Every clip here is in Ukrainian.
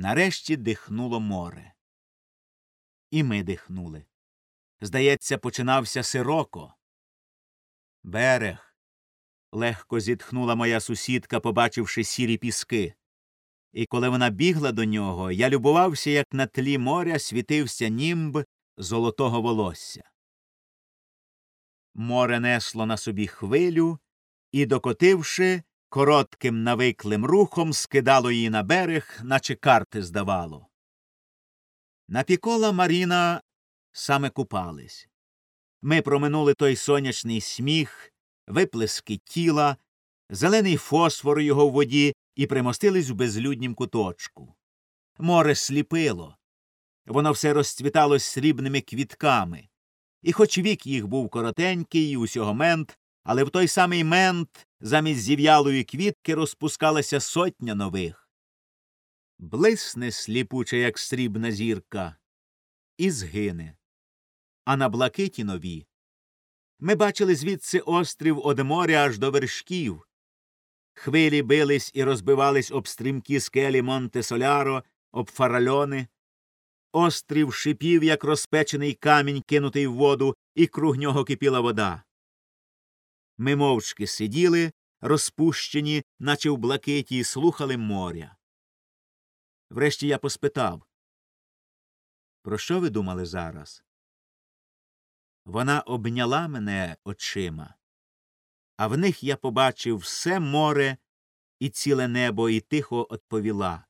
Нарешті дихнуло море. І ми дихнули. Здається, починався сироко. Берег. легко зітхнула моя сусідка, побачивши сірі піски. І коли вона бігла до нього, я любувався, як на тлі моря світився німб золотого волосся. Море несло на собі хвилю і, докотивши, коротким навиклим рухом скидало її на берег, наче карти здавало. На пікола Маріна саме купались. Ми проминули той сонячний сміх, виплески тіла, зелений фосфор його в воді і примостились в безлюднім куточку. Море сліпило. Воно все розцвітало срібними квітками. І хоч вік їх був коротенький, і усього мент, але в той самий мент замість зів'ялої квітки розпускалася сотня нових. Блисне сліпуче, як срібна зірка, і згине. А на блакиті нові. Ми бачили звідси острів од моря аж до вершків. Хвилі бились і розбивались об стрімкі скелі Монте Соляро, об фаральони. Острів шипів, як розпечений камінь, кинутий в воду, і круг нього кипіла вода. Ми мовчки сиділи, розпущені, наче в блакиті, і слухали моря. Врешті я поспитав Про що ви думали зараз? Вона обняла мене очима, а в них я побачив все море і ціле небо, і тихо відповіла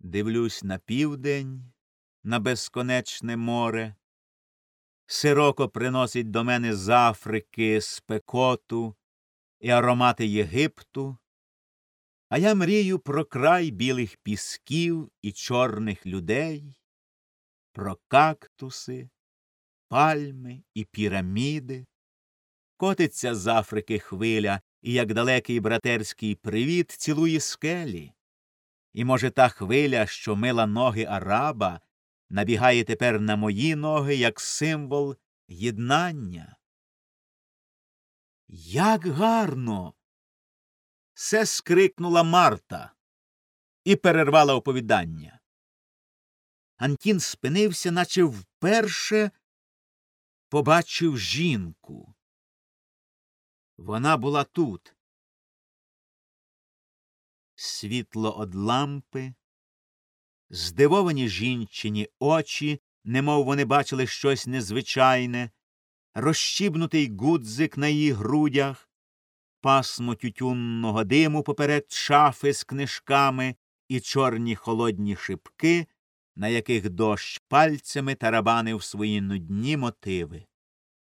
Дивлюсь на південь, на безконечне море. Сироко приносить до мене з Африки спекоту і аромати Єгипту, а я мрію про край білих пісків і чорних людей, про кактуси, пальми і піраміди. Котиться з Африки хвиля, і, як далекий братерський привіт, цілує скелі. І, може, та хвиля, що мила ноги араба, набігає тепер на мої ноги як символ єднання. Як гарно. Се скрикнула Марта і перервала оповідання. Антін спинився, наче вперше побачив жінку. Вона була тут. Світло од лампи, здивовані жінчині очі, немов вони бачили щось незвичайне, розщібнутий гудзик на її грудях, пасмо тютюнного диму поперед шафи з книжками і чорні холодні шипки, на яких дощ пальцями тарабанив свої нудні мотиви.